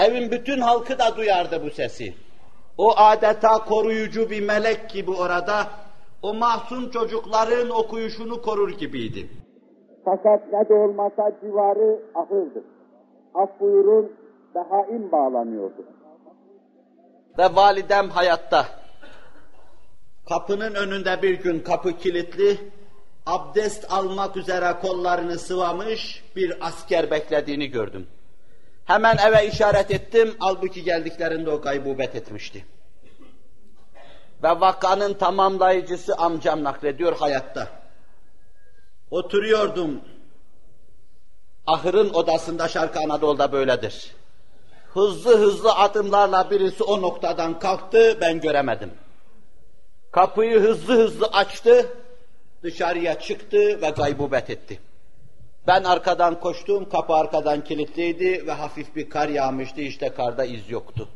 Evin bütün halkı da duyardı bu sesi. O adeta koruyucu bir melek gibi orada, o mahzun çocukların okuyuşunu korur gibiydi. Fakat ne de olmasa civarı ahırdır. Af buyurun, behaim bağlanıyordu. Ve validem hayatta. Kapının önünde bir gün kapı kilitli, abdest almak üzere kollarını sıvamış bir asker beklediğini gördüm. Hemen eve işaret ettim, halbuki geldiklerinde o gaybubet etmişti. Ve vakanın tamamlayıcısı amcam naklediyor hayatta. Oturuyordum. Ahırın odasında Şarkı Anadolu'da böyledir. Hızlı hızlı adımlarla birisi o noktadan kalktı, ben göremedim. Kapıyı hızlı hızlı açtı, dışarıya çıktı ve gaybubet etti. Ben arkadan koştum, kapı arkadan kilitliydi ve hafif bir kar yağmıştı, işte karda iz yoktu.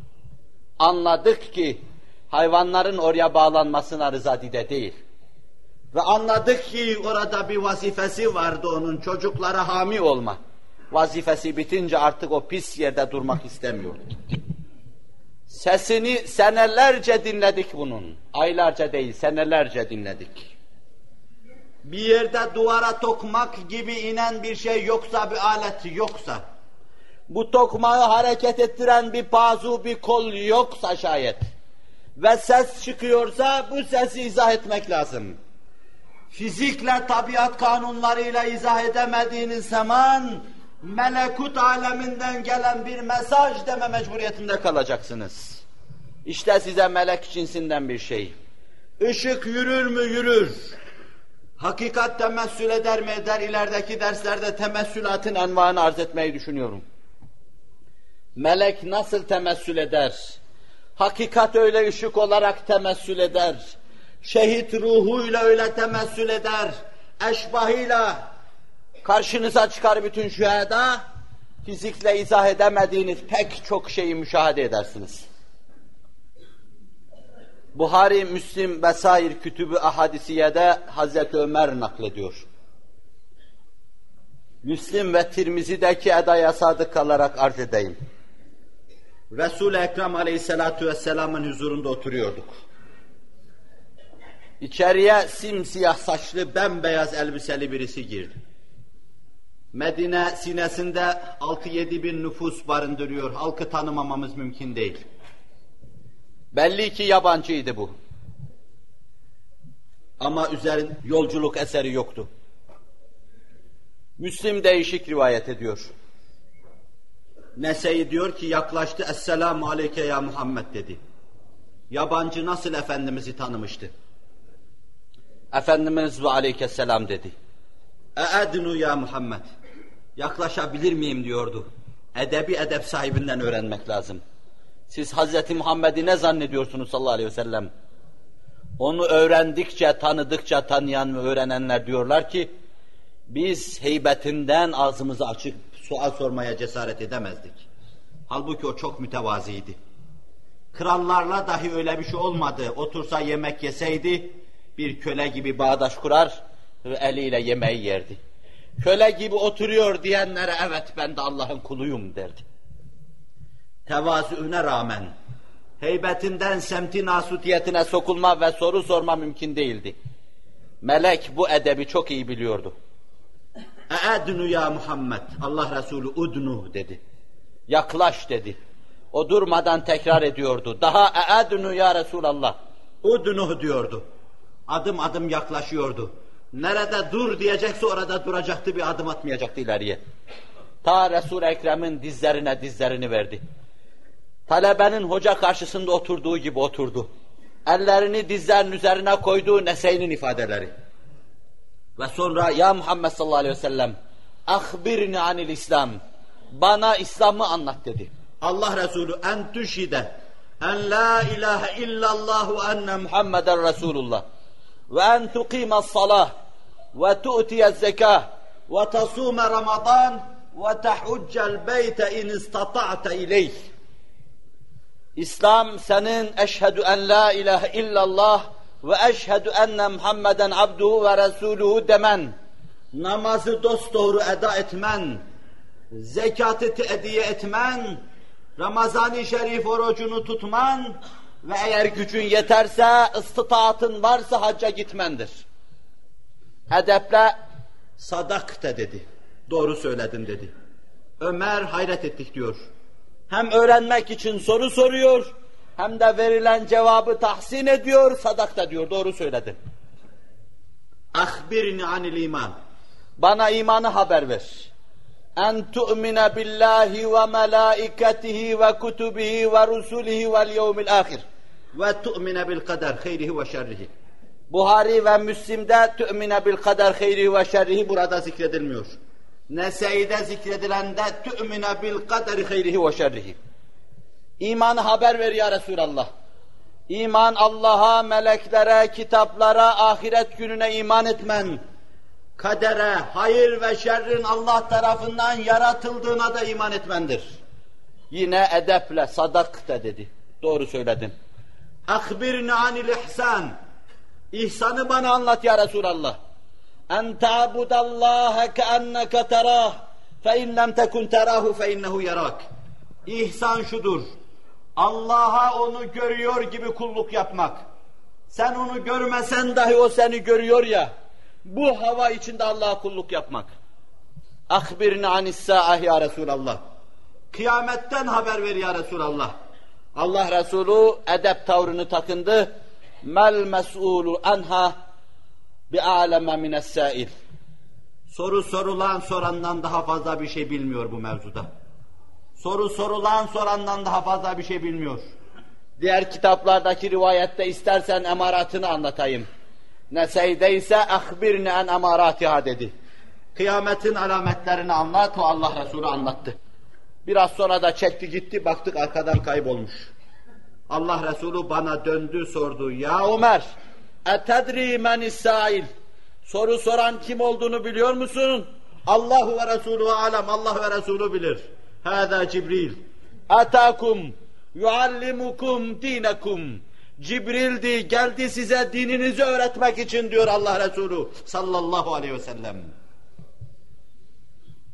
Anladık ki hayvanların oraya bağlanmasına rıza dide değil. Ve anladık ki orada bir vazifesi vardı onun, çocuklara hami olma. Vazifesi bitince artık o pis yerde durmak istemiyordu. Sesini senelerce dinledik bunun. Aylarca değil, senelerce dinledik. Bir yerde duvara tokmak gibi inen bir şey yoksa, bir alet yoksa, bu tokmağı hareket ettiren bir bazu, bir kol yoksa şayet ve ses çıkıyorsa bu sesi izah etmek lazım. Fizikle, tabiat kanunlarıyla izah edemediğiniz zaman melekut aleminden gelen bir mesaj deme mecburiyetinde kalacaksınız. İşte size melek cinsinden bir şey. Işık yürür mü yürür. Hakikat temessül eder mi eder ilerideki derslerde temessülatın envanı arz etmeyi düşünüyorum. Melek nasıl temessül eder? Hakikat öyle ışık olarak temessül eder. Şehit ruhuyla öyle temessül eder. Eşbahıyla karşınıza çıkar bütün şüheda. Fizikle izah edemediğiniz pek çok şeyi müşahede edersiniz. Buhari, Müslim vesair kütübü ahadisiyede Hazreti Ömer naklediyor. Müslim ve Tirmizi'deki edaya sadık kalarak arz edeyim. Resul-i Ekrem aleyhissalatu vesselamın huzurunda oturuyorduk. İçeriye simsiyah saçlı, bembeyaz elbiseli birisi girdi. Medine sinesinde 6-7 bin nüfus barındırıyor. Halkı tanımamamız mümkün değil. Belli ki yabancıydı bu. Ama üzerin yolculuk eseri yoktu. Müslim değişik rivayet ediyor. Nese'yi diyor ki yaklaştı, Esselamu Aleyke ya Muhammed dedi. Yabancı nasıl Efendimiz'i tanımıştı? Efendimiz ve Aleyhisselam dedi. E'ednu ya Muhammed. Yaklaşabilir miyim diyordu. Edebi edep sahibinden öğrenmek lazım. Siz Hazreti Muhammed'i ne zannediyorsunuz sallallahu aleyhi ve sellem? Onu öğrendikçe, tanıdıkça tanıyan ve öğrenenler diyorlar ki, biz heybetinden ağzımızı açıp sual sormaya cesaret edemezdik. Halbuki o çok mütevaziydi. Krallarla dahi öyle bir şey olmadı. Otursa yemek yeseydi, bir köle gibi bağdaş kurar ve eliyle yemeği yerdi. Köle gibi oturuyor diyenlere evet ben de Allah'ın kuluyum derdi. Tevazuüne rağmen heybetinden semti nasutiyetine sokulma ve soru sorma mümkün değildi. Melek bu edebi çok iyi biliyordu. E'ednu ya Muhammed. Allah Resulü udnu dedi. Yaklaş dedi. O durmadan tekrar ediyordu. Daha e'ednu ya Resulallah. Udnu diyordu. Adım adım yaklaşıyordu. Nerede dur diyecekse orada duracaktı bir adım atmayacaktı ileriye. Ta Resul-i Ekrem'in dizlerine dizlerini verdi. Talebenin hoca karşısında oturduğu gibi oturdu. Ellerini dizlerin üzerine koyduğu Nese'nin ifadeleri. Ve sonra ya Muhammed sallallahu aleyhi ve sellem ahbirni anil İslam bana İslam'ı anlat dedi. Allah Resulü en tüşhide en la ilahe illallah enne Muhammeden Resulullah ve en tuqimas salah ve tu'tiyez zekah ve tasume Ramazan ve tehuccel beyte in istata'te ileyh. İslam senin eşhedü en la ilahe illallah ve eşhedü enne Muhammeden abduhu ve resuluhu demen, namazı dosdoğru eda etmen, zekatı teediye etmen, Ramazan-ı Şerif orucunu tutman ve eğer gücün yeterse, ıstıtaatın varsa hacca gitmendir. Edeple sadak de dedi. Doğru söyledin dedi. Ömer hayret ettik diyor. Hem öğrenmek için soru soruyor, hem de verilen cevabı tahsin ediyor, sadak da diyor. Doğru söyledin. Ahbirni anil iman. Bana imanı haber ver. En tu'mine billahi ve melaiketihi ve kutubihi ve rusulihi vel yevmil ahir. Ve tu'mine bil kader hayrihi ve şerrihi. Buhari ve Müslim'de tü'mine bil kader hayri ve şerrihi burada zikredilmiyor. Nesai'de zikredilende tü'mine bil kaderi hayrihi ve şerrihi. İmanı haber ver ya Resulallah. İman Allah'a, meleklere, kitaplara, ahiret gününe iman etmen, kadere, hayır ve şerrin Allah tarafından yaratıldığına da iman etmendir. Yine edeple, sadak da dedi. Doğru söyledin. Akbirni anil ihsan. İhsanı bana anlat ya Resulallah. En ta'budallaha keenneke terah fe in lem tekun terahu fe innehu. İhsan şudur. Allah'a onu görüyor gibi kulluk yapmak. Sen onu görmesen dahi o seni görüyor ya. Bu hava içinde Allah'a kulluk yapmak. Akbirni anis sa'ah ya Resulallah. Kıyametten haber ver ya Resulallah. Allah Resulü edep tavrını takındı. Mel mes'ulu anha bi a'leme mines sa'il. Soru sorulan sorandan daha fazla bir şey bilmiyor bu mevzuda. Soru sorulan sorandan daha fazla bir şey bilmiyor. Diğer kitaplardaki rivayette istersen emaratını anlatayım. Neseyde ise ahbirni en emaratiha dedi. Kıyametin alametlerini anlat, o Allah Resulü anlattı. Biraz sonra da çekti gitti, baktık arkadan kaybolmuş. Allah Resulü bana döndü sordu. Ya Ömer, etedri men İsrail. Soru soran kim olduğunu biliyor musun? Allahu ve Resulü alem, Allah ve Resulü bilir. Hâzâ Cibril. Atakum yuallimukum dinekum. Cibril'di, geldi size dininizi öğretmek için diyor Allah Resulü sallallahu aleyhi ve sellem.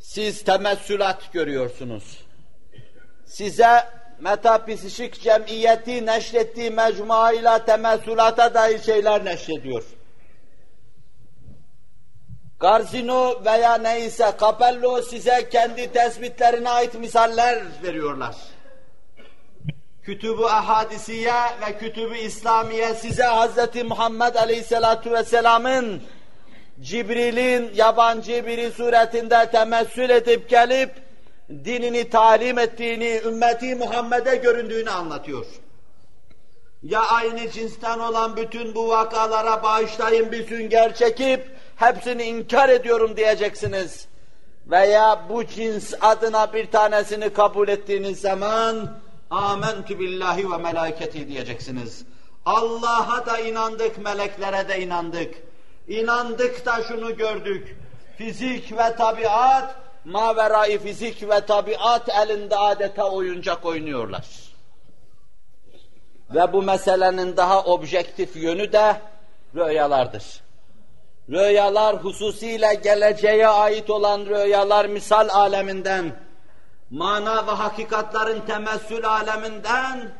Siz temessülat görüyorsunuz. Size metafizik cemiyeti neşrettiği mecmuayla temessülata dair şeyler neşrediyor. Garzino veya neyse Capello size kendi tespitlerine ait misaller veriyorlar. Kütübü Ahadisiye ve Kütübü İslamiye size Hz. Muhammed Aleyhisselatu Vesselam'ın Cibril'in yabancı biri suretinde temessül edip gelip dinini talim ettiğini, ümmeti Muhammed'e göründüğünü anlatıyor. Ya aynı cinsten olan bütün bu vakalara bağışlayın bir sünger çekip hepsini inkar ediyorum diyeceksiniz. Veya bu cins adına bir tanesini kabul ettiğiniz zaman Amentü billahi ve meleketi diyeceksiniz. Allah'a da inandık, meleklere de inandık. İnandık da şunu gördük. Fizik ve tabiat, maverai fizik ve tabiat elinde adeta oyuncak oynuyorlar. Ve bu meselenin daha objektif yönü de rüyalardır. Rüyalar hususiyle geleceğe ait olan rüyalar misal aleminden, mana ve hakikatların temessül aleminden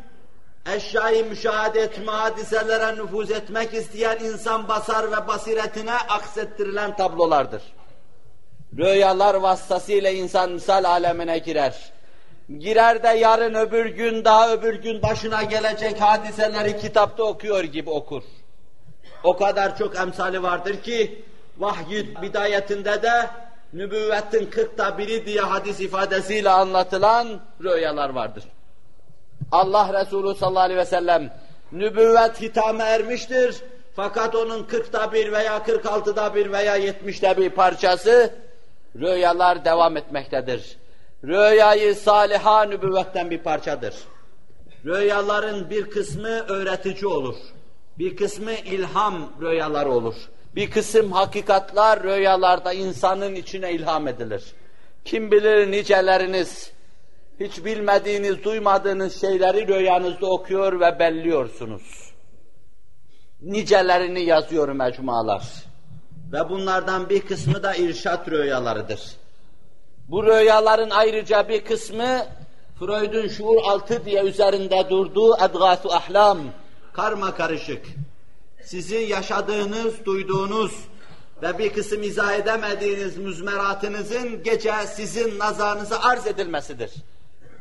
eşyayı müşahede etme, hadiselere nüfuz etmek isteyen insan basar ve basiretine aksettirilen tablolardır. Rüyalar vasıtasıyla insan misal alemine girer. Girer de yarın öbür gün daha öbür gün başına gelecek hadiseleri kitapta okuyor gibi okur. O kadar çok emsali vardır ki vahyi bidayetinde de nübüvvetin kırkta biri diye hadis ifadesiyle anlatılan rüyalar vardır. Allah Resulü sallallahu aleyhi ve sellem nübüvvet hitame ermiştir. Fakat onun kırkta bir veya kırk altıda bir veya yetmişte bir parçası rüyalar devam etmektedir. Rüyayı saliha nübüvvetten bir parçadır. Rüyaların bir kısmı öğretici olur. Bir kısmı ilham rüyaları olur. Bir kısım hakikatlar rüyalarda insanın içine ilham edilir. Kim bilir niceleriniz, hiç bilmediğiniz, duymadığınız şeyleri rüyanızda okuyor ve belliyorsunuz. Nicelerini yazıyor mecmualar. Ve bunlardan bir kısmı da irşat rüyalarıdır. Bu rüyaların ayrıca bir kısmı Freud'un şuur altı diye üzerinde durduğu edgâsu ahlam, karma karışık. Sizin yaşadığınız, duyduğunuz ve bir kısım izah edemediğiniz müzmeratınızın gece sizin nazarınıza arz edilmesidir.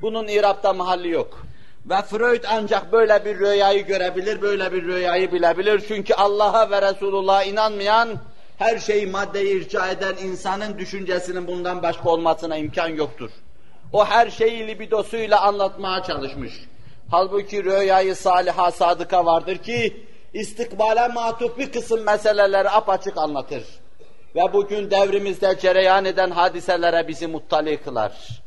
Bunun İrab'da mahalli yok. Ve Freud ancak böyle bir rüyayı görebilir, böyle bir rüyayı bilebilir. Çünkü Allah'a ve Resulullah'a inanmayan, her şeyi maddeye irca eden insanın düşüncesinin bundan başka olmasına imkan yoktur. O her şeyi libidosuyla anlatmaya çalışmış. Halbuki rüyayı saliha sadıka vardır ki, istikbale matuf bir kısım meseleleri apaçık anlatır. Ve bugün devrimizde cereyan eden hadiselere bizi muttali kılar.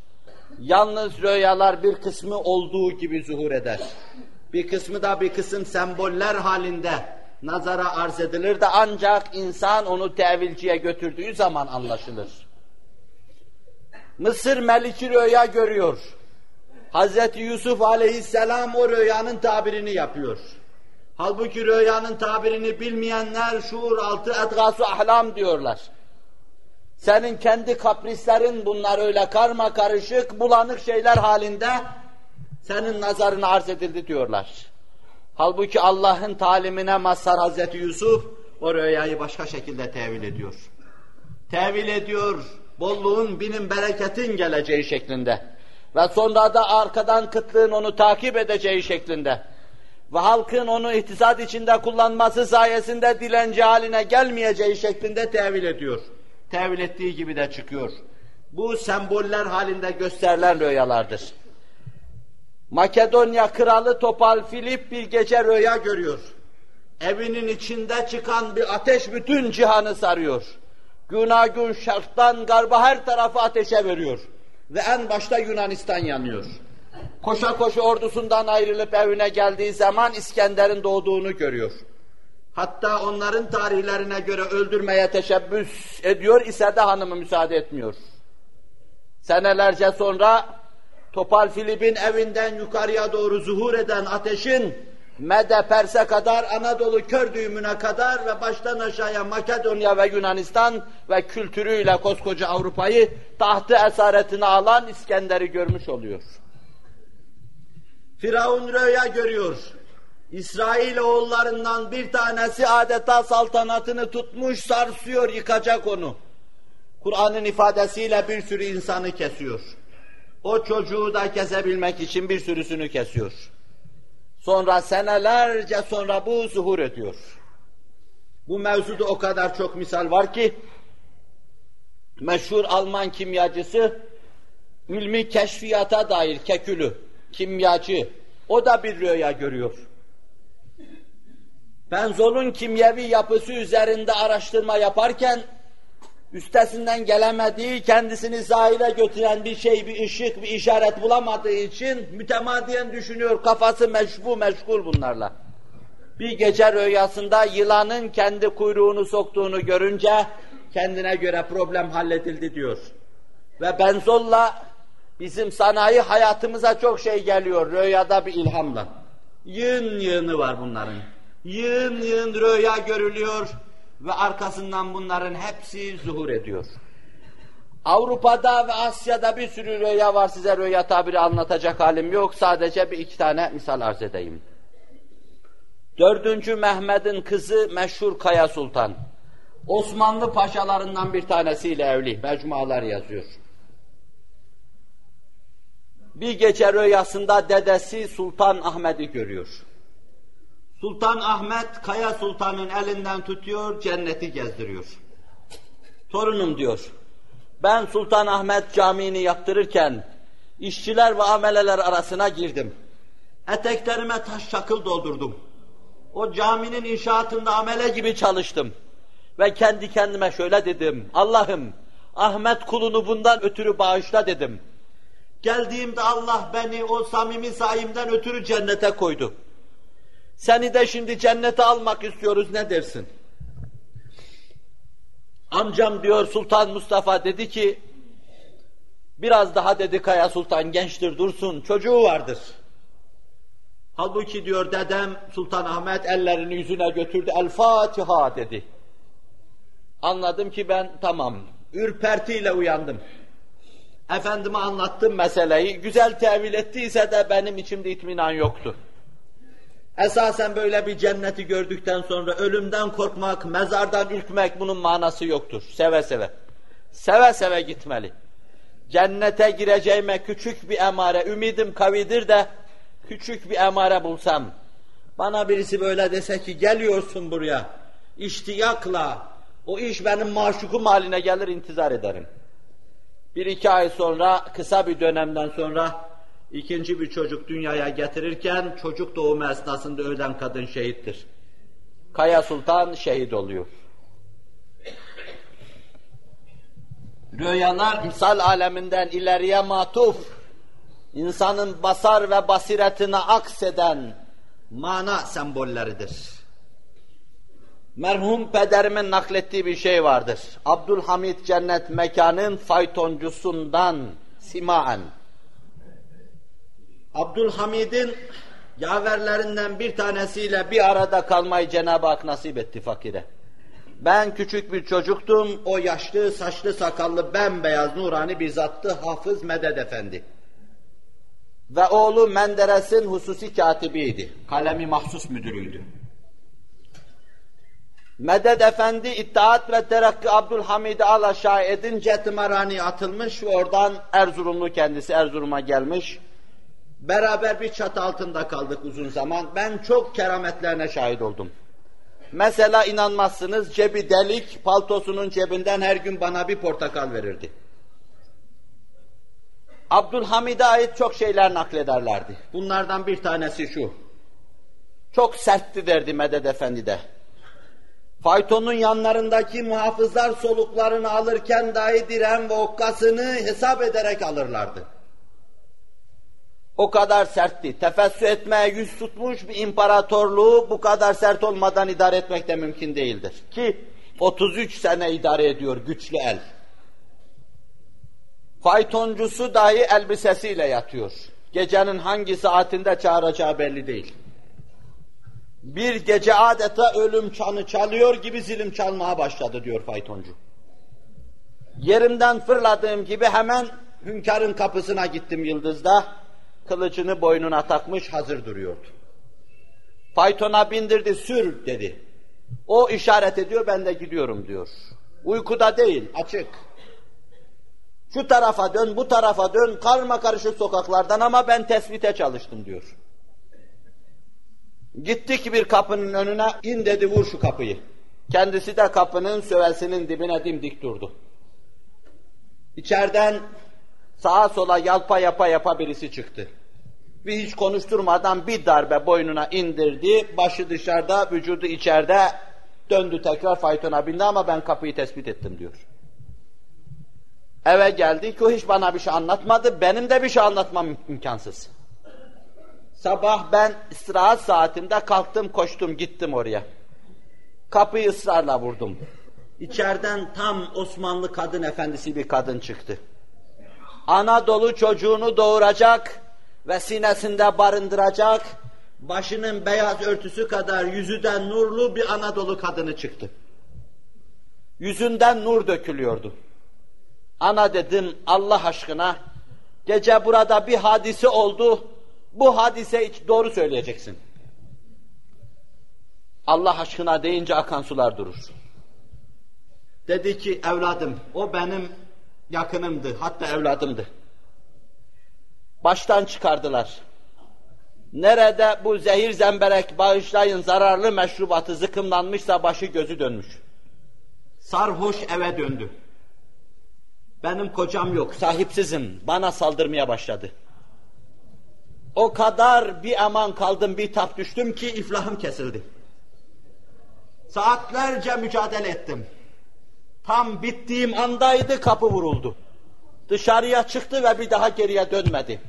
Yalnız rüyalar bir kısmı olduğu gibi zuhur eder. Bir kısmı da bir kısım semboller halinde nazara arz edilir de ancak insan onu tevilciye götürdüğü zaman anlaşılır. Mısır Meliki rüya görüyor. Hazreti Yusuf aleyhisselam o rüyanın tabirini yapıyor. Halbuki rüyanın tabirini bilmeyenler şuur altı edgasu ahlam diyorlar. Senin kendi kaprislerin bunlar öyle karma karışık, bulanık şeyler halinde senin nazarına arz edildi diyorlar. Halbuki Allah'ın talimine mazhar Hazreti Yusuf o rüyayı başka şekilde tevil ediyor. Tevil ediyor, bolluğun, binin, bereketin geleceği şeklinde. Ve sonra da arkadan kıtlığın onu takip edeceği şeklinde. Ve halkın onu ihtisat içinde kullanması sayesinde dilenci haline gelmeyeceği şeklinde tevil ediyor. Tevil ettiği gibi de çıkıyor. Bu semboller halinde gösterilen rüyalardır. Makedonya kralı Topal Filip bir gece rüya görüyor. Evinin içinde çıkan bir ateş bütün cihanı sarıyor. Günagün şarktan garba her tarafı ateşe veriyor. Ve en başta Yunanistan yanıyor. Koşa koşa ordusundan ayrılıp evine geldiği zaman İskender'in doğduğunu görüyor. Hatta onların tarihlerine göre öldürmeye teşebbüs ediyor ise de hanımı müsaade etmiyor. Senelerce sonra Topal Filip'in evinden yukarıya doğru zuhur eden ateşin Mede Pers'e kadar, Anadolu kör düğümüne kadar ve baştan aşağıya Makedonya ve Yunanistan ve kültürüyle koskoca Avrupa'yı tahtı esaretine alan İskender'i görmüş oluyor. Firavun rüya görüyor. İsrail oğullarından bir tanesi adeta saltanatını tutmuş, sarsıyor, yıkacak onu. Kur'an'ın ifadesiyle bir sürü insanı kesiyor. O çocuğu da kesebilmek için bir sürüsünü kesiyor. Sonra senelerce sonra bu zuhur ediyor. Bu mevzuda o kadar çok misal var ki, meşhur Alman kimyacısı, ilmi keşfiyata dair Kekülü, kimyacı, o da bir rüya görüyor. Benzolun kimyevi yapısı üzerinde araştırma yaparken, üstesinden gelemediği, kendisini zahire götüren bir şey, bir ışık, bir işaret bulamadığı için mütemadiyen düşünüyor, kafası meşbu, meşgul bunlarla. Bir gece rüyasında yılanın kendi kuyruğunu soktuğunu görünce kendine göre problem halledildi diyor. Ve benzolla bizim sanayi hayatımıza çok şey geliyor rüyada bir ilhamla. Yığın yığını var bunların. Yığın yığın rüya görülüyor ve arkasından bunların hepsi zuhur ediyor. Avrupa'da ve Asya'da bir sürü rüya var. Size rüya tabiri anlatacak halim yok. Sadece bir iki tane misal arz edeyim. Dördüncü Mehmet'in kızı meşhur Kaya Sultan. Osmanlı paşalarından bir tanesiyle evli. Mecmualar yazıyor. Bir gece rüyasında dedesi Sultan Ahmet'i görüyor. Sultan Ahmet Kaya Sultan'ın elinden tutuyor, cenneti gezdiriyor. Torunum diyor, ben Sultan Ahmet Camii'ni yaptırırken işçiler ve ameleler arasına girdim. Eteklerime taş çakıl doldurdum. O caminin inşaatında amele gibi çalıştım. Ve kendi kendime şöyle dedim, Allah'ım Ahmet kulunu bundan ötürü bağışla dedim. Geldiğimde Allah beni o samimi sayimden ötürü cennete koydu. Seni de şimdi cennete almak istiyoruz ne dersin? Amcam diyor Sultan Mustafa dedi ki biraz daha dedi Kaya Sultan gençtir dursun çocuğu vardır. Halbuki diyor dedem Sultan Ahmet ellerini yüzüne götürdü El Fatiha dedi. Anladım ki ben tamam ürpertiyle uyandım. Efendime anlattım meseleyi. Güzel tevil ettiyse de benim içimde itminan yoktu. Esasen böyle bir cenneti gördükten sonra ölümden korkmak, mezardan ürkmek bunun manası yoktur. Seve seve. Seve seve gitmeli. Cennete gireceğime küçük bir emare, ümidim kavidir de küçük bir emare bulsam, bana birisi böyle dese ki geliyorsun buraya, iştiyakla, o iş benim maşukum haline gelir intizar ederim. Bir iki ay sonra, kısa bir dönemden sonra ikinci bir çocuk dünyaya getirirken çocuk doğumu esnasında ölen kadın şehittir. Kaya Sultan şehit oluyor. Rüyalar misal aleminden ileriye matuf, insanın basar ve basiretine akseden mana sembolleridir. Merhum pederimin naklettiği bir şey vardır. Abdülhamid Cennet Mekan'ın faytoncusundan simaen. Abdülhamid'in yaverlerinden bir tanesiyle bir arada kalmayı Cenab-ı Hak nasip etti fakire. Ben küçük bir çocuktum, o yaşlı, saçlı, sakallı, bembeyaz, nurani bir zattı Hafız Meded Efendi. Ve oğlu Menderes'in hususi katibiydi, kalemi mahsus müdürüydü. Meded Efendi İttihat ve Terakki Abdülhamid'i al aşağı edince tımarhani atılmış ve oradan Erzurumlu kendisi Erzurum'a gelmiş. Beraber bir çatı altında kaldık uzun zaman. Ben çok kerametlerine şahit oldum. Mesela inanmazsınız cebi delik, paltosunun cebinden her gün bana bir portakal verirdi. Abdülhamid'e ait çok şeyler naklederlerdi. Bunlardan bir tanesi şu. Çok sertti derdi Medet Efendi de. Faytonun yanlarındaki muhafızlar soluklarını alırken dahi direm ve okkasını hesap ederek alırlardı. O kadar sertti. Tefessü etmeye yüz tutmuş bir imparatorluğu bu kadar sert olmadan idare etmek de mümkün değildir. Ki 33 sene idare ediyor güçlü el. Faytoncusu dahi elbisesiyle yatıyor. Gecenin hangi saatinde çağıracağı belli değil. Bir gece adeta ölüm çanı çalıyor gibi zilim çalmaya başladı diyor faytoncu. Yerimden fırladığım gibi hemen hünkârın kapısına gittim Yıldız'da. Kılıcını boynuna takmış hazır duruyordu. Faytona bindirdi sür dedi. O işaret ediyor ben de gidiyorum diyor. Uykuda değil açık. Şu tarafa dön bu tarafa dön karma karışık sokaklardan ama ben tespite çalıştım diyor. Gittik bir kapının önüne, in dedi vur şu kapıyı. Kendisi de kapının sövesinin dibine dimdik durdu. İçeriden sağa sola yalpa yapa yapa birisi çıktı. Ve hiç konuşturmadan bir darbe boynuna indirdi, başı dışarıda, vücudu içeride, döndü tekrar faytona bindi ama ben kapıyı tespit ettim diyor. Eve geldik, o hiç bana bir şey anlatmadı, benim de bir şey anlatmam imkansız. Sabah ben istirahat saatimde kalktım, koştum, gittim oraya. Kapıyı ısrarla vurdum. İçeriden tam Osmanlı kadın efendisi bir kadın çıktı. Anadolu çocuğunu doğuracak ve sinesinde barındıracak, başının beyaz örtüsü kadar yüzüden nurlu bir Anadolu kadını çıktı. Yüzünden nur dökülüyordu. Ana dedim Allah aşkına, gece burada bir hadise oldu, bu hadise hiç doğru söyleyeceksin. Allah aşkına deyince akan sular durur. Dedi ki evladım o benim yakınımdı hatta evladımdı. Baştan çıkardılar. Nerede bu zehir zemberek bağışlayın zararlı meşrubatı zıkımlanmışsa başı gözü dönmüş. Sarhoş eve döndü. Benim kocam yok, sahipsizim. Bana saldırmaya başladı. O kadar bir aman kaldım, bir tap düştüm ki iflahım kesildi. Saatlerce mücadele ettim. Tam bittiğim andaydı kapı vuruldu. Dışarıya çıktı ve bir daha geriye dönmedi.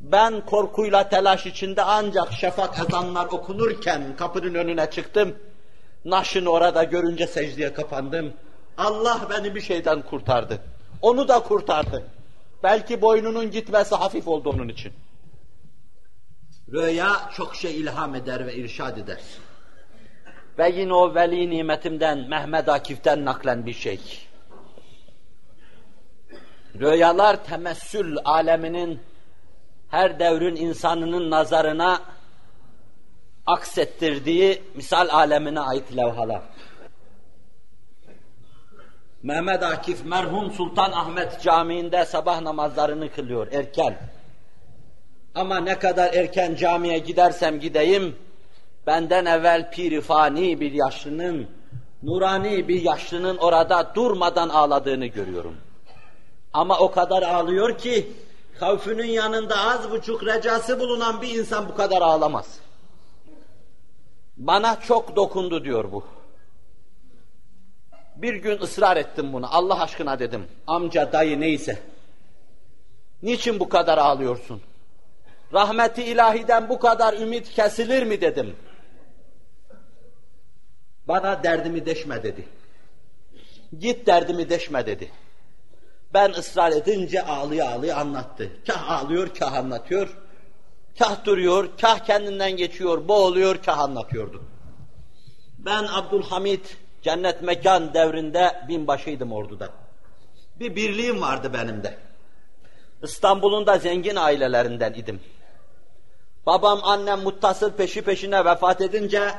Ben korkuyla telaş içinde ancak şefak ezanlar okunurken kapının önüne çıktım. Naşını orada görünce secdeye kapandım. Allah beni bir şeyden kurtardı. Onu da kurtardı. Belki boynunun gitmesi hafif oldu onun için. Rüya çok şey ilham eder ve irşad eder. Ve yine o veli nimetimden, Mehmet Akif'ten naklen bir şey. Rüyalar temessül aleminin her devrin insanının nazarına aksettirdiği misal alemine ait levhalar. Mehmet Akif merhum Sultan Ahmet Camii'nde sabah namazlarını kılıyor erken. Ama ne kadar erken camiye gidersem gideyim, benden evvel pirifani bir yaşlının, nurani bir yaşlının orada durmadan ağladığını görüyorum. Ama o kadar ağlıyor ki, havfünün yanında az buçuk recası bulunan bir insan bu kadar ağlamaz. Bana çok dokundu diyor bu. Bir gün ısrar ettim bunu. Allah aşkına dedim. Amca, dayı neyse. Niçin bu kadar ağlıyorsun? Rahmeti ilahiden bu kadar ümit kesilir mi dedim. Bana derdimi deşme dedi. Git derdimi deşme dedi. Ben ısrar edince ağlıyor ağlıyor anlattı. Kah ağlıyor, kah anlatıyor. Kah duruyor, kah kendinden geçiyor, boğuluyor, kah anlatıyordu. Ben Abdülhamit cennet mekan devrinde binbaşıydım orduda. Bir birliğim vardı benim de. İstanbul'un da zengin ailelerinden idim. Babam, annem muttasıl peşi peşine vefat edince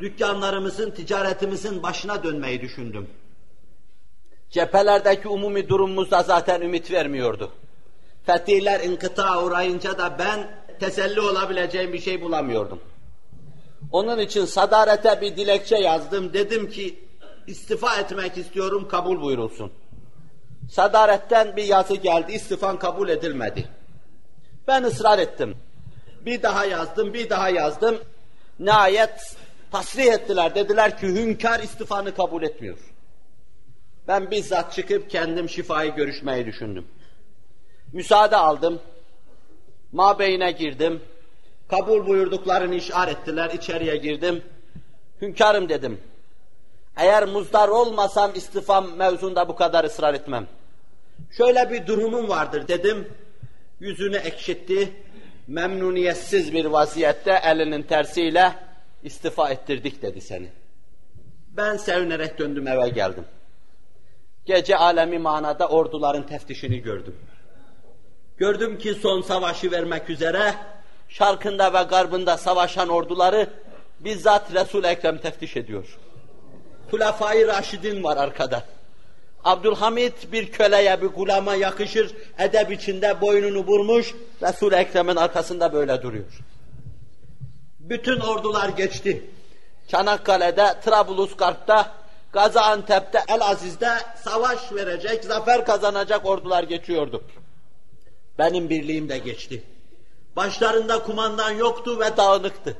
dükkanlarımızın, ticaretimizin başına dönmeyi düşündüm. Cephelerdeki umumi durumumuz da zaten ümit vermiyordu. Fetihler inkıta uğrayınca da ben teselli olabileceğim bir şey bulamıyordum. Onun için sadarete bir dilekçe yazdım. Dedim ki istifa etmek istiyorum kabul buyurulsun. Sadaretten bir yazı geldi istifan kabul edilmedi. Ben ısrar ettim. Bir daha yazdım, bir daha yazdım. Nihayet tasrih ettiler. Dediler ki hünkâr istifanı kabul etmiyor. Ben bizzat çıkıp kendim şifayı görüşmeyi düşündüm. Müsaade aldım. Mabeyine girdim. Kabul buyurduklarını işaret ettiler. İçeriye girdim. Hünkârım dedim. Eğer muzdar olmasam istifam mevzunda bu kadar ısrar etmem. Şöyle bir durumum vardır dedim. Yüzünü ekşitti. Memnuniyetsiz bir vaziyette elinin tersiyle istifa ettirdik dedi seni. Ben sevinerek döndüm eve geldim. Gece alemi manada orduların teftişini gördüm. Gördüm ki son savaşı vermek üzere şarkında ve garbında savaşan orduları bizzat Resul Ekrem teftiş ediyor. Hulafai Raşidin var arkada. Abdülhamid bir köleye, bir gulama yakışır, edep içinde boynunu vurmuş, Resul-i Ekrem'in arkasında böyle duruyor. Bütün ordular geçti. Çanakkale'de, Trablusgarp'ta, Gaziantep'te, Elaziz'de savaş verecek, zafer kazanacak ordular geçiyordu. Benim birliğim de geçti. Başlarında kumandan yoktu ve dağınıktı.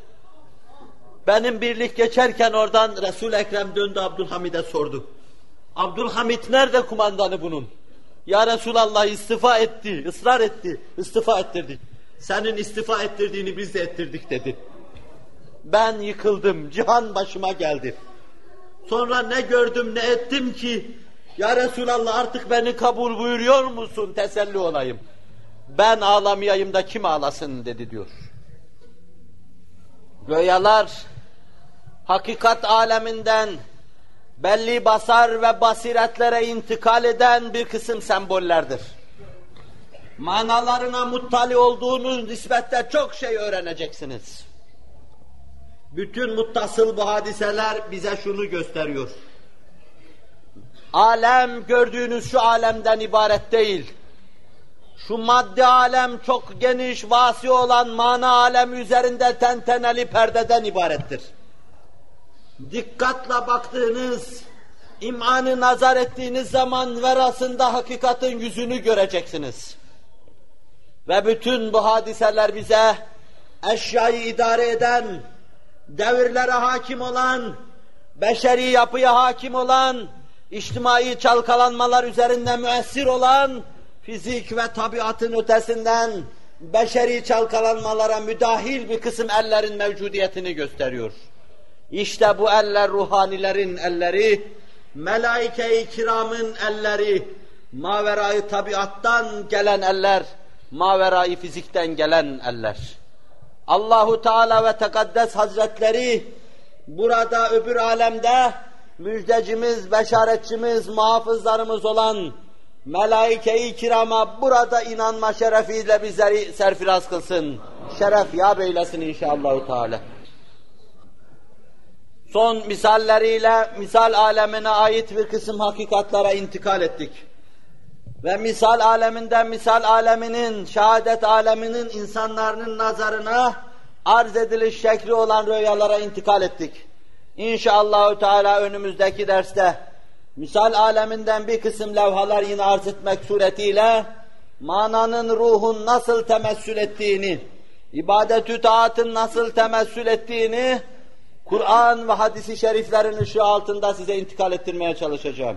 Benim birlik geçerken oradan Resul Ekrem döndü Abdülhamid'e sordu. Abdülhamid nerede kumandanı bunun? Ya Resulallah istifa etti, ısrar etti, istifa ettirdik. Senin istifa ettirdiğini biz de ettirdik dedi. Ben yıkıldım, cihan başıma geldi. Sonra ne gördüm ne ettim ki, Ya Resulallah artık beni kabul buyuruyor musun, teselli olayım. Ben ağlamayayım da kim ağlasın dedi diyor. Rüyalar, hakikat aleminden, belli basar ve basiretlere intikal eden bir kısım sembollerdir. Manalarına muttali olduğunuz nispette çok şey öğreneceksiniz. Bütün muttasıl bu hadiseler bize şunu gösteriyor. Alem gördüğünüz şu alemden ibaret değil. Şu maddi alem çok geniş, vasi olan mana alemi üzerinde tenteneli perdeden ibarettir dikkatle baktığınız, imanı nazar ettiğiniz zaman verasında hakikatin yüzünü göreceksiniz. Ve bütün bu hadiseler bize eşyayı idare eden, devirlere hakim olan, beşeri yapıya hakim olan, içtimai çalkalanmalar üzerinde müessir olan, fizik ve tabiatın ötesinden beşeri çalkalanmalara müdahil bir kısım ellerin mevcudiyetini gösteriyor. İşte bu eller ruhanilerin elleri, melaike-i kiramın elleri, maverayı tabiattan gelen eller, maverayı fizikten gelen eller. Allahu Teala ve Tekaddes Hazretleri burada öbür alemde müjdecimiz, beşaretçimiz, muhafızlarımız olan melaike-i kirama burada inanma şerefiyle bizleri serfiraz kılsın. Şeref ya beylesin inşallah Teala. Son misalleriyle misal alemine ait bir kısım hakikatlere intikal ettik. Ve misal aleminden misal aleminin, şehadet aleminin insanların nazarına arz ediliş şekli olan rüyalara intikal ettik. İnşallah Teala önümüzdeki derste misal aleminden bir kısım levhalar yine arz etmek suretiyle mananın ruhun nasıl temessül ettiğini, ibadetü taatın nasıl temessül ettiğini Kur'an ve hadisi şeriflerin ışığı altında size intikal ettirmeye çalışacağım.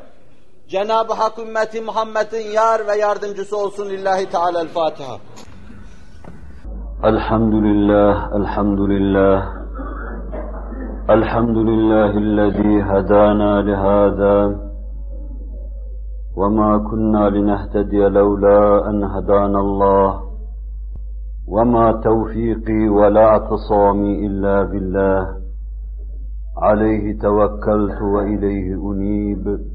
Cenab-ı Hak ümmeti Muhammed'in yar ve yardımcısı olsun İllahi Teala El Fatiha. Elhamdülillah, elhamdülillah. الحمد لله الذي هدانا لهذا وما كنا لنهتدي لولا أن هدانا الله وما توفيقي ولا اعتصامي إلا بالله عليه توكلت وإليه أنيب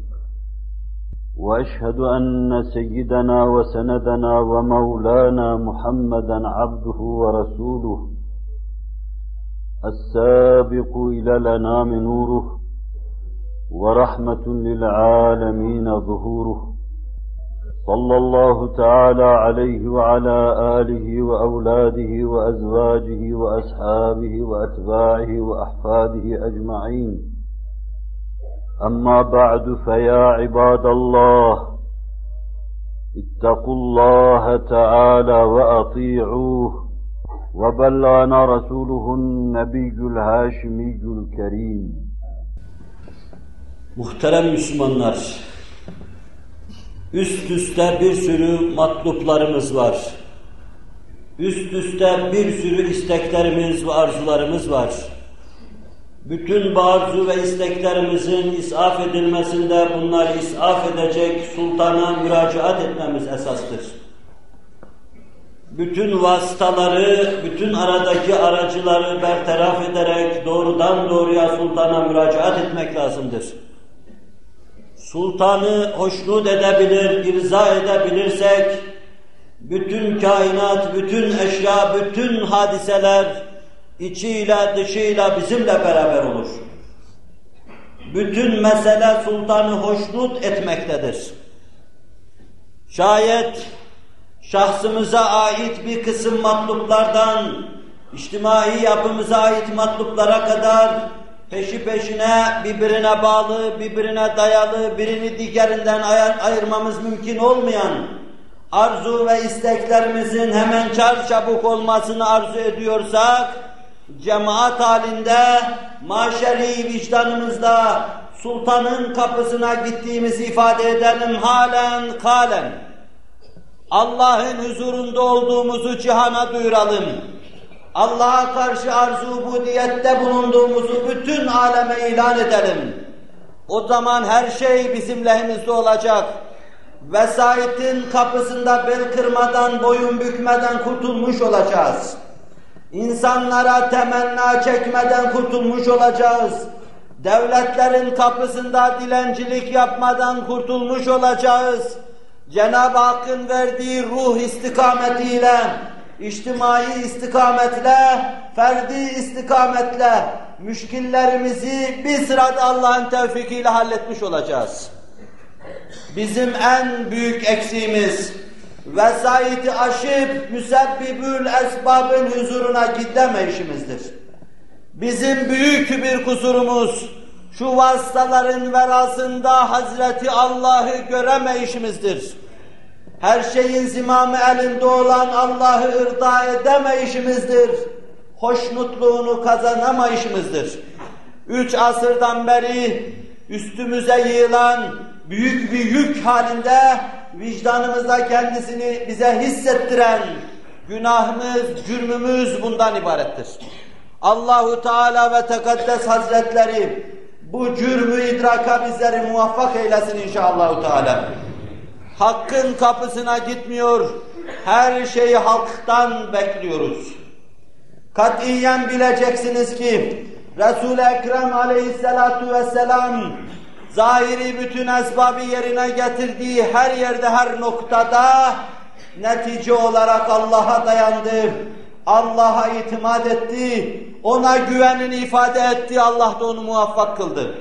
وأشهد أن سيدنا وسندنا ومولانا محمدا عبده ورسوله السابق إلى الأنام نوره ورحمة للعالمين ظهوره صلى الله تعالى عليه وعلى آله وأولاده وأزواجه وأصحابه وأتباعه وأحفاده أجمعين أما بعد فيا عباد الله اتقوا الله تعالى وأطيعوه وبلغنا رسوله النبي الهاشمي الكريم Muhterem Müslümanlar, üst üste bir sürü matluplarımız var. Üst üste bir sürü isteklerimiz ve arzularımız var bütün arzu ve isteklerimizin isaf edilmesinde bunları isaf edecek sultana müracaat etmemiz esastır. Bütün vasıtaları, bütün aradaki aracıları bertaraf ederek doğrudan doğruya sultana müracaat etmek lazımdır. Sultanı hoşnut edebilir, irza edebilirsek, bütün kainat, bütün eşya, bütün hadiseler, içiyle dışıyla bizimle beraber olur. Bütün mesele sultanı hoşnut etmektedir. Şayet şahsımıza ait bir kısım matluplardan, içtimai yapımıza ait matluplara kadar peşi peşine birbirine bağlı, birbirine dayalı, birini diğerinden ayırmamız mümkün olmayan arzu ve isteklerimizin hemen çarçabuk olmasını arzu ediyorsak, cemaat halinde maşeri vicdanımızda sultanın kapısına gittiğimizi ifade edelim halen kalen. Allah'ın huzurunda olduğumuzu cihana duyuralım. Allah'a karşı arzu ubudiyette bulunduğumuzu bütün aleme ilan edelim. O zaman her şey bizim lehimizde olacak. Vesayetin kapısında bel kırmadan, boyun bükmeden kurtulmuş olacağız. İnsanlara temenna çekmeden kurtulmuş olacağız. Devletlerin kapısında dilencilik yapmadan kurtulmuş olacağız. Cenab-ı Hakk'ın verdiği ruh istikametiyle, içtimai istikametle, ferdi istikametle müşkillerimizi bir sırada Allah'ın tevfikiyle halletmiş olacağız. Bizim en büyük eksiğimiz, vesayeti aşıp müsebbibül esbabın huzuruna gidemeyişimizdir. Bizim büyük bir kusurumuz, şu vasıtaların verasında Hazreti Allah'ı göremeyişimizdir. Her şeyin zimamı elinde olan Allah'ı ırda edemeyişimizdir. Hoşnutluğunu kazanamayışımızdır. Üç asırdan beri üstümüze yığılan büyük bir yük halinde vicdanımızda kendisini bize hissettiren, Günahımız, cürmümüz bundan ibarettir. Allahu Teala ve Tekaddes Hazretleri bu cürmü idraka bizleri muvaffak eylesin inşallah Teala. Hakkın kapısına gitmiyor, her şeyi halktan bekliyoruz. Katiyen bileceksiniz ki Resul-i Ekrem aleyhissalatu vesselam zahiri bütün esbabı yerine getirdiği her yerde her noktada netice olarak Allah'a dayandı. Allah'a itimat etti. Ona güvenini ifade etti. Allah da onu muvaffak kıldı.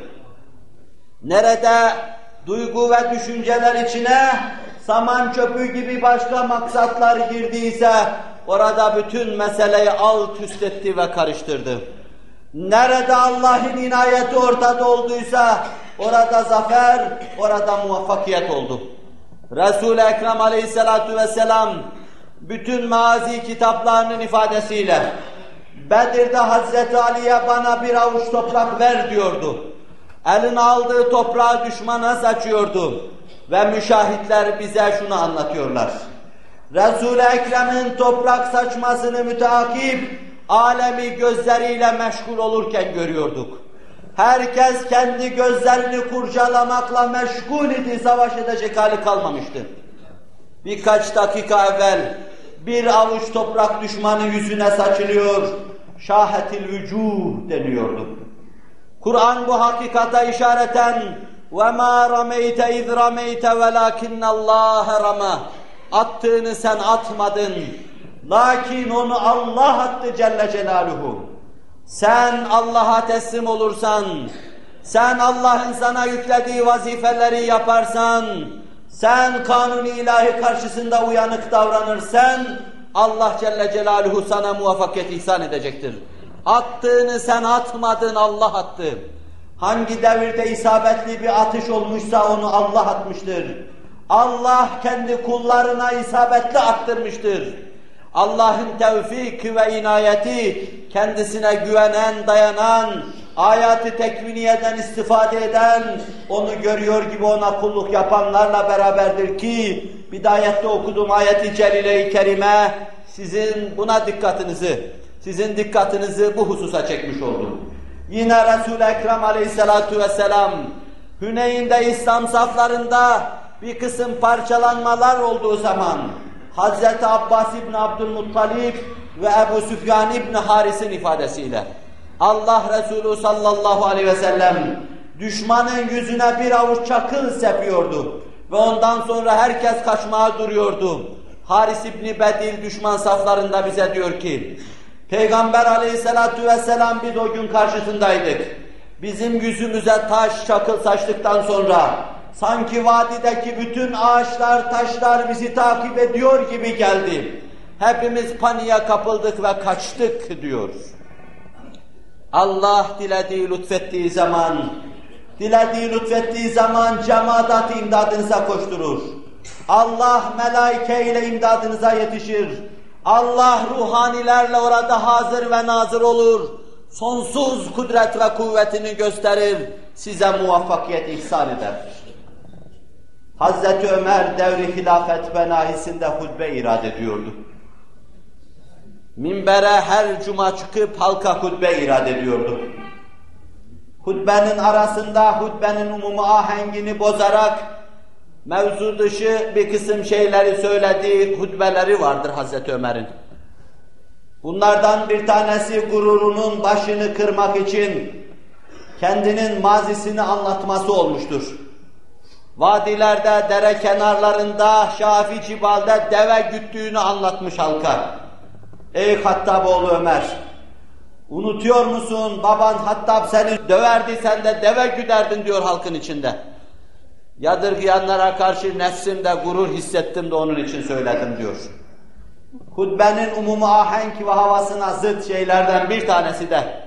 Nerede duygu ve düşünceler içine saman çöpü gibi başka maksatlar girdiyse orada bütün meseleyi alt üst etti ve karıştırdı. Nerede Allah'ın inayeti ortada olduysa orada zafer, orada muvaffakiyet oldu. Resul-i Ekrem aleyhissalatu vesselam bütün mazi kitaplarının ifadesiyle Bedir'de Hazreti Ali'ye bana bir avuç toprak ver diyordu. Eline aldığı toprağı düşmana saçıyordu. Ve müşahitler bize şunu anlatıyorlar. Resul-i Ekrem'in toprak saçmasını müteakip alemi gözleriyle meşgul olurken görüyorduk. Herkes kendi gözlerini kurcalamakla meşgul idi, savaş edecek hali kalmamıştı. Birkaç dakika evvel bir avuç toprak düşmanı yüzüne saçılıyor, şahetil vücuh deniyordu. Kur'an bu hakikata işareten وَمَا رَمَيْتَ اِذْ رَمَيْتَ وَلَاكِنَّ اللّٰهَ رَمَى Attığını sen atmadın. Lakin onu Allah attı Celle Celaluhu. Sen Allah'a teslim olursan, sen Allah'ın sana yüklediği vazifeleri yaparsan, sen kanun ilahi karşısında uyanık davranırsan, Allah Celle Celaluhu sana muvaffakiyet ihsan edecektir. Attığını sen atmadın, Allah attı. Hangi devirde isabetli bir atış olmuşsa onu Allah atmıştır. Allah kendi kullarına isabetli attırmıştır. Allah'ın tevfik ve inayeti kendisine güvenen, dayanan, ayatı tekviniyeden istifade eden, onu görüyor gibi ona kulluk yapanlarla beraberdir ki, bidayette okuduğum ayeti celile-i kerime sizin buna dikkatinizi, sizin dikkatinizi bu hususa çekmiş oldu. Yine Resul-i Ekrem aleyhissalatu vesselam, Hüneyn'de İslam saflarında bir kısım parçalanmalar olduğu zaman, Hazreti Abbas İbni Abdülmuttalib ve Ebu Süfyan İbni Haris'in ifadesiyle Allah Resulü sallallahu aleyhi ve sellem düşmanın yüzüne bir avuç çakıl sepiyordu ve ondan sonra herkes kaçmaya duruyordu. Haris İbni Bedil düşman saflarında bize diyor ki Peygamber aleyhissalatu vesselam biz o gün karşısındaydık. Bizim yüzümüze taş çakıl saçtıktan sonra sanki vadideki bütün ağaçlar, taşlar bizi takip ediyor gibi geldi. Hepimiz paniğe kapıldık ve kaçtık diyor. Allah dilediği lütfettiği zaman, dilediği lütfettiği zaman cemaat imdadınıza koşturur. Allah melaike ile imdadınıza yetişir. Allah ruhanilerle orada hazır ve nazır olur. Sonsuz kudret ve kuvvetini gösterir. Size muvaffakiyet ihsan eder. Hazreti Ömer devri hilafet benahisinde hutbe irad ediyordu. Minbere her cuma çıkıp halka hutbe irad ediyordu. Hutbenin arasında hutbenin umumu ahengini bozarak mevzu dışı bir kısım şeyleri söylediği hutbeleri vardır Hazreti Ömer'in. Bunlardan bir tanesi gururunun başını kırmak için kendinin mazisini anlatması olmuştur. Vadilerde, dere kenarlarında, Şafi Cibal'de deve güttüğünü anlatmış halka. Ey Hattaboğlu Ömer! Unutuyor musun baban Hattab seni döverdi sen de deve güderdin diyor halkın içinde. Yadırgayanlara karşı nefsimde gurur hissettim de onun için söyledim diyor. Hutbenin umumu ahenk ve havasına zıt şeylerden bir tanesi de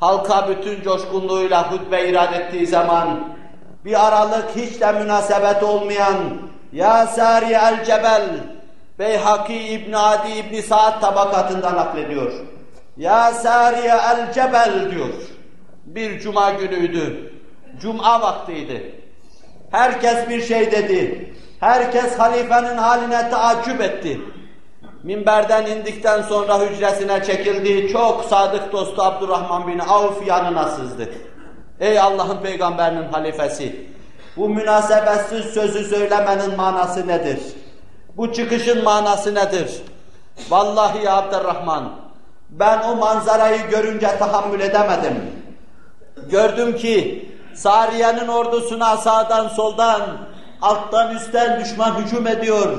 halka bütün coşkunluğuyla hutbe irad ettiği zaman bir aralık hiç de münasebet olmayan Ya Sari el Cebel Beyhaki İbn Adi İbn Saad tabakatından naklediyor. Ya Sariye el Cebel diyor. Bir cuma günüydü. Cuma vaktiydi. Herkes bir şey dedi. Herkes halifenin haline taaccüp etti. minberden indikten sonra hücresine çekildi. Çok sadık dostu Abdurrahman bin Avf yanına sızdı. Ey Allah'ın peygamberinin halifesi! Bu münasebetsiz sözü söylemenin manası nedir? Bu çıkışın manası nedir? Vallahi ya Abdurrahman, ben o manzarayı görünce tahammül edemedim. Gördüm ki Sariye'nin ordusuna sağdan soldan, alttan üstten düşman hücum ediyor.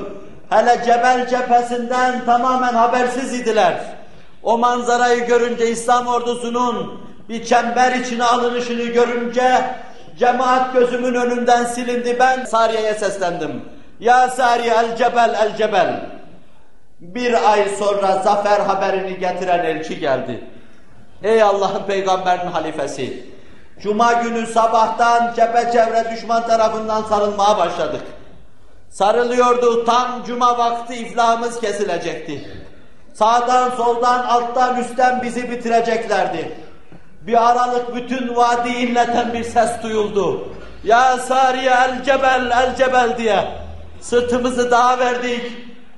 Hele Cebel cephesinden tamamen habersiz idiler. O manzarayı görünce İslam ordusunun bir çember içine alınışını görünce cemaat gözümün önünden silindi. Ben Sariye'ye seslendim. Ya Sariye el cebel el cebel. Bir ay sonra zafer haberini getiren elçi geldi. Ey Allah'ın peygamberinin halifesi! Cuma günü sabahtan çepeçevre düşman tarafından sarılmaya başladık. Sarılıyordu, tam cuma vakti iflahımız kesilecekti. Sağdan, soldan, alttan, üstten bizi bitireceklerdi. Bir aralık bütün vadi inleten bir ses duyuldu. Ya Sariye el cebel, el cebel diye. Sırtımızı dağa verdik.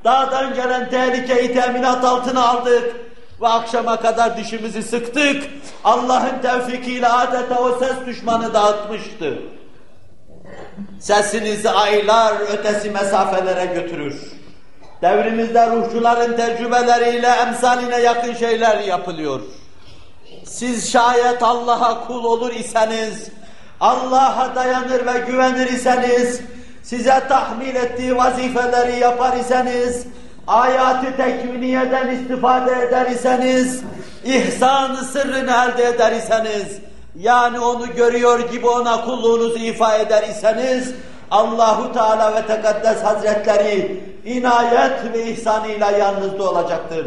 Dağdan gelen tehlikeyi teminat altına aldık. Ve akşama kadar dişimizi sıktık. Allah'ın tevfikiyle adeta o ses düşmanı dağıtmıştı. Sesinizi aylar ötesi mesafelere götürür. Devrimizde ruhçuların tecrübeleriyle emsaline yakın şeyler yapılıyor. Siz şayet Allah'a kul olur iseniz, Allah'a dayanır ve güvenir iseniz, size tahmil ettiği vazifeleri yapar iseniz, ayatı tekviniyeden istifade eder iseniz, ihsan sırrını elde eder iseniz, yani onu görüyor gibi ona kulluğunuzu ifa eder iseniz, Allahu Teala ve Tekaddes Hazretleri inayet ve ihsanıyla yanınızda olacaktır.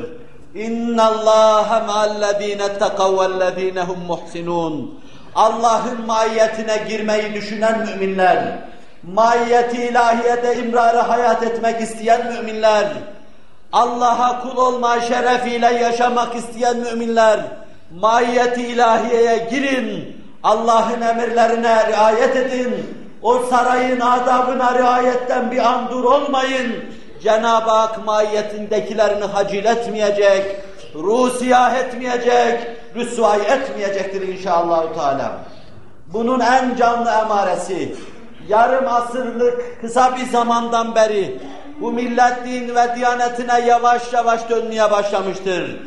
İnna Allaha ma'allezine tekav vellezine hum muhsinun. Allah'ın maiyetine girmeyi düşünen müminler, maiyeti ilahiyede imrarı hayat etmek isteyen müminler, Allah'a kul olma şerefiyle yaşamak isteyen müminler, maiyeti ilahiyeye girin, Allah'ın emirlerine riayet edin, o sarayın adabına riayetten bir an dur olmayın, Cenab-ı Hak mahiyetindekilerini hacil etmeyecek, ruh siyah etmeyecek, rüsvay etmeyecektir inşallah. Teala. Bunun en canlı emaresi, yarım asırlık kısa bir zamandan beri bu millet din ve diyanetine yavaş yavaş dönmeye başlamıştır.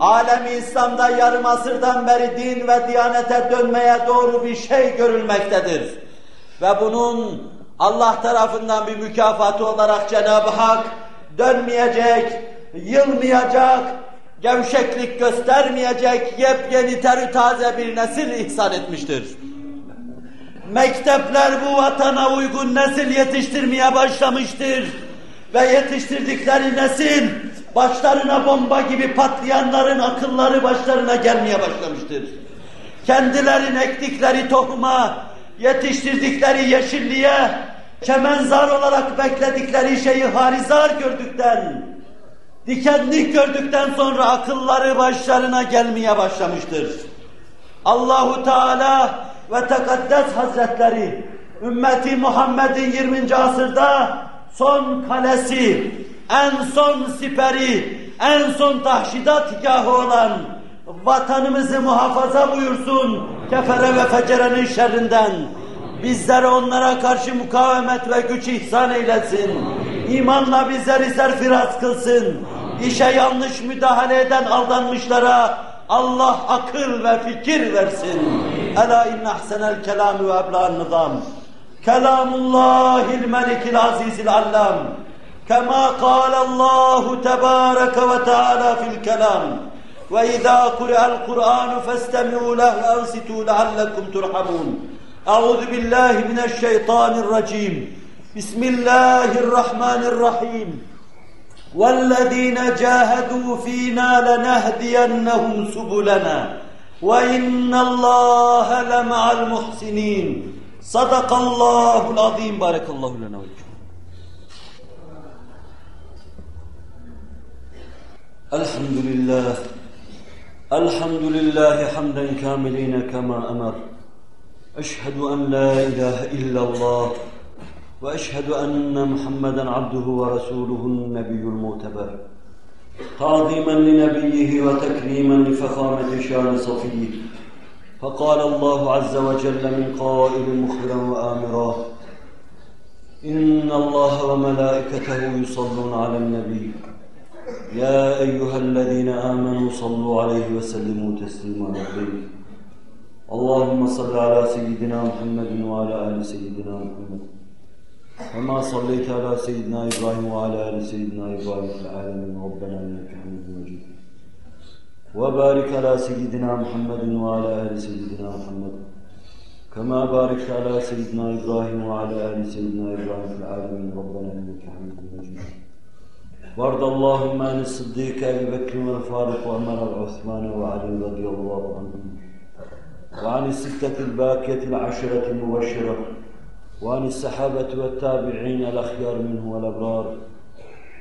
Alemi İslam'da yarım asırdan beri din ve diyanete dönmeye doğru bir şey görülmektedir. Ve bunun Allah tarafından bir mükafatı olarak Cenab-ı Hak dönmeyecek, yılmayacak, gevşeklik göstermeyecek, yepyeni terü taze bir nesil ihsan etmiştir. Mektepler bu vatana uygun nesil yetiştirmeye başlamıştır. Ve yetiştirdikleri nesil başlarına bomba gibi patlayanların akılları başlarına gelmeye başlamıştır. Kendilerin ektikleri tohuma, yetiştirdikleri yeşilliğe, kemenzar olarak bekledikleri şeyi harizar gördükten, dikenlik gördükten sonra akılları başlarına gelmeye başlamıştır. Allahu Teala ve Tekaddes Hazretleri ümmeti Muhammed'in 20. asırda son kalesi, en son siperi, en son tahşidat hikahı olan vatanımızı muhafaza buyursun kefere ve fecerenin şerrinden. Bizlere onlara karşı mukavemet ve güç ihsan eylesin. İmanla bizleri serfiraz kılsın. İşe yanlış müdahale eden aldanmışlara Allah akıl ve fikir versin. Ela inne ahsenel kelamü ve ebla'n nizam. Kelamullahil melikil azizil allam. Kema kâle tebâreke ve teâlâ fil kelam. وإذا قرأ القرآن فاستمعوا له وأنصتوا لعلكم ترحمون. أعوذ بالله من الشيطان الرجيم. بسم الله الرحمن الرحيم. والذين جاهدوا فينا لنهدينهم سبلنا. وإن الله لمع المحسنين. صدق الله العظيم. بارك الله لنا ولكم. الحمد لله الحمد لله حمدا كاملين كما أمر. أشهد أن لا إله إلا الله وأشهد أن محمدا عبده ورسوله النبي المعتبر. تعظيما لنبيه وتكريما لفخامة شان صفيه. فقال الله عز وجل من قائل مخبرا وآمرا إن الله وملائكته يصلون على النبي. يا أيها الذين آمنوا صلوا عليه وسلموا تسليما لبيك اللهم صل على سيدنا محمد وعلى آل سيدنا محمد. كما صليت على سيدنا إبراهيم وعلى آل سيدنا إبراهيم في العالمين. ربنا إنك حميد مجيد. وبارك على سيدنا محمد وعلى آل سيدنا محمد. كما باركت على سيدنا إبراهيم وعلى آل سيدنا إبراهيم في العالمين. ربنا إنك حميد مجيد. وارض اللهم عن الصديق أبي بكر والفاروق وعمر وعثمان وعلي رضي الله عنهم وعن الستة الباكية العشرة المبشرة وعن الصحابة والتابعين الأخيار منه والأبرار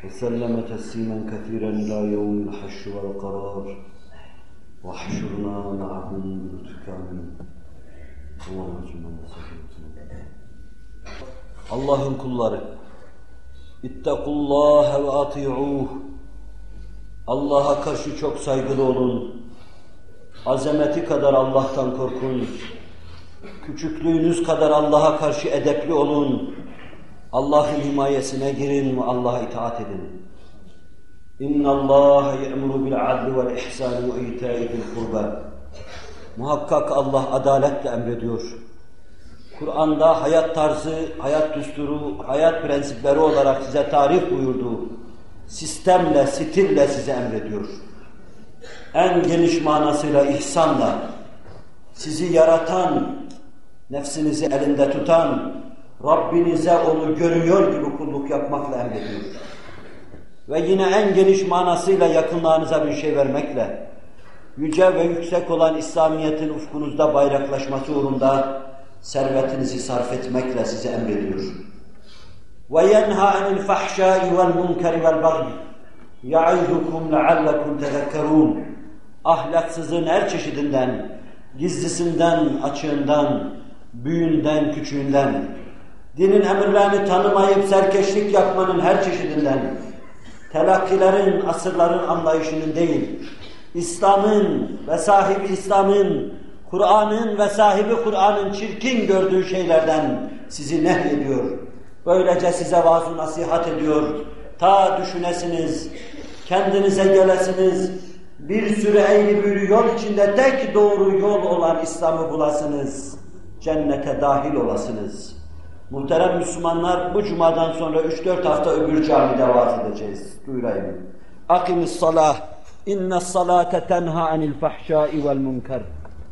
وسلم تسليما كثيرا إلى يوم الحش والقرار واحشرنا معهم بلطفك آمين. اللهم kulları İttakullaha ve ati'uh Allah'a karşı çok saygılı olun. Azameti kadar Allah'tan korkun. Küçüklüğünüz kadar Allah'a karşı edepli olun. Allah'ın himayesine girin ve Allah'a itaat edin. Adli vel ihsan ve ita'i bil kurba. Muhakkak Allah adaletle emrediyor. Kur'an'da hayat tarzı, hayat düsturu, hayat prensipleri olarak size tarif buyurduğu sistemle, stille size emrediyor. En geniş manasıyla ihsanla, sizi yaratan, nefsinizi elinde tutan, Rabbinize onu görüyor gibi kulluk yapmakla emrediyor. Ve yine en geniş manasıyla yakınlarınıza bir şey vermekle, yüce ve yüksek olan İslamiyet'in ufkunuzda bayraklaşması uğrunda servetinizi sarf etmekle size emrediyor. وَيَنْهَا عَنِ الْفَحْشَاءِ وَالْمُنْكَرِ وَالْبَغْيِ يَعِذُكُمْ لَعَلَّكُمْ تَذَكَّرُونَ Ahlaksızın her çeşidinden, gizlisinden, açığından, büyüğünden, küçüğünden, dinin emirlerini tanımayıp serkeşlik yapmanın her çeşidinden, telakkilerin, asırların anlayışının değil, İslam'ın ve sahibi İslam'ın, Kur'an'ın ve sahibi Kur'an'ın çirkin gördüğü şeylerden sizi nehyediyor. Böylece size vaaz nasihat ediyor. Ta düşünesiniz, kendinize gelesiniz, bir sürü eğri büğrü yol içinde tek doğru yol olan İslam'ı bulasınız. Cennete dahil olasınız. Muhterem Müslümanlar bu cumadan sonra 3-4 hafta öbür camide vaaz edeceğiz. Duyurayım. Akimis salah. İnne salate tenha anil fahşai vel munker.